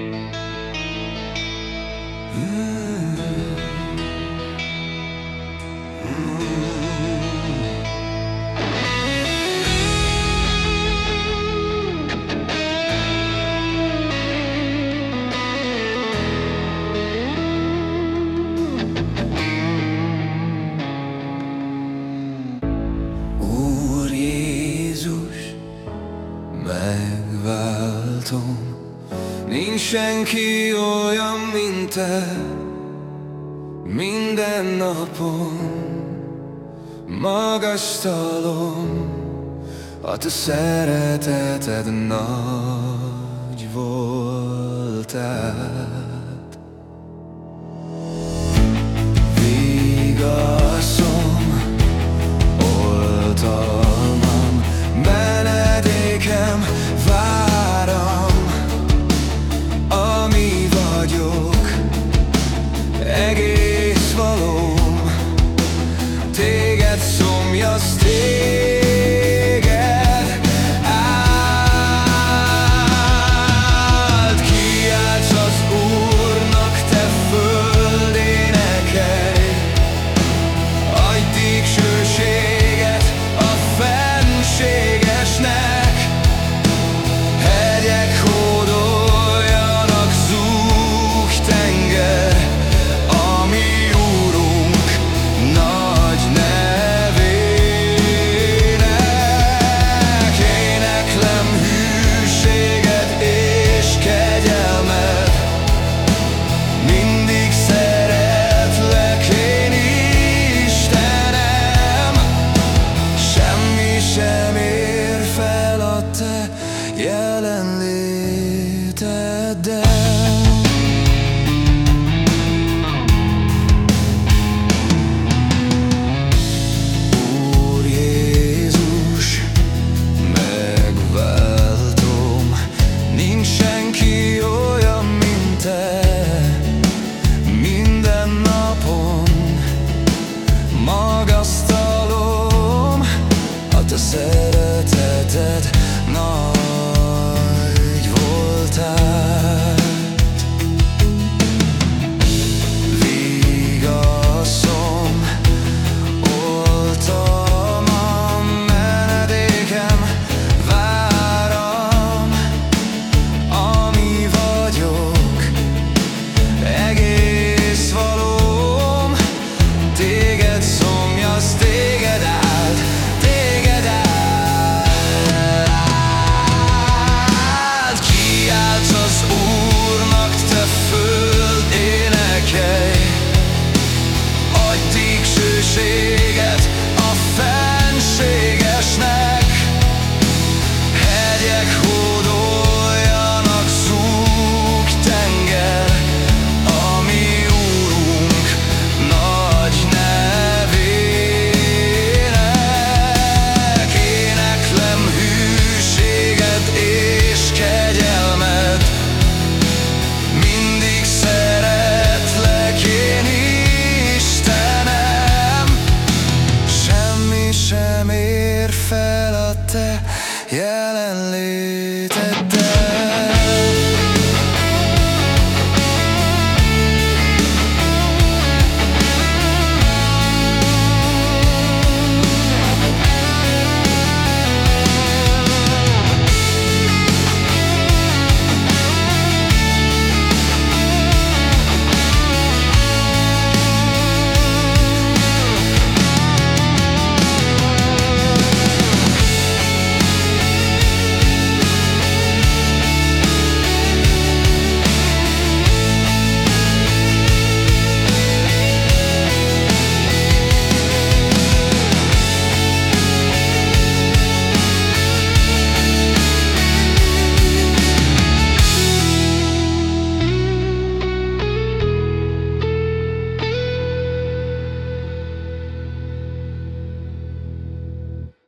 Música senki olyan, mint te Minden napon. Magasztalom A te szereteted nagy voltál. your nem ér fel a te jelenléted.